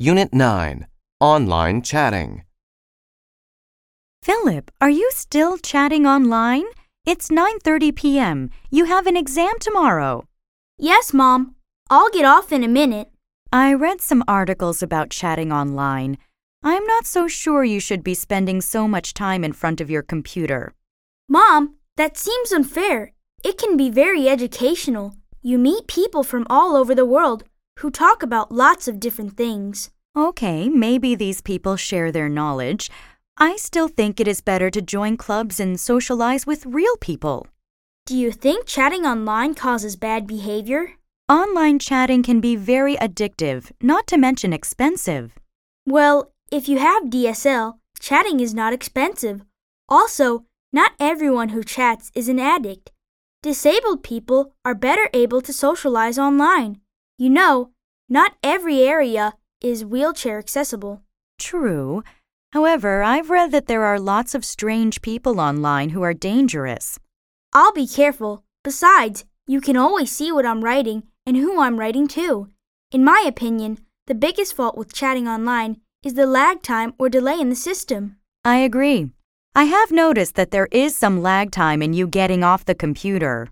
Unit 9 Online Chatting. Philip, are you still chatting online? It's 9:30 p.m. You have an exam tomorrow. Yes, Mom. I'll get off in a minute. I read some articles about chatting online. I'm not so sure you should be spending so much time in front of your computer. Mom, that seems unfair. It can be very educational. You meet people from all over the world who talk about lots of different things. Okay, maybe these people share their knowledge. I still think it is better to join clubs and socialize with real people. Do you think chatting online causes bad behavior? Online chatting can be very addictive, not to mention expensive. Well, if you have DSL, chatting is not expensive. Also, not everyone who chats is an addict. Disabled people are better able to socialize online. You know, not every area is wheelchair accessible. True. However, I've read that there are lots of strange people online who are dangerous. I'll be careful. Besides, you can always see what I'm writing and who I'm writing to. In my opinion, the biggest fault with chatting online is the lag time or delay in the system. I agree. I have noticed that there is some lag time in you getting off the computer.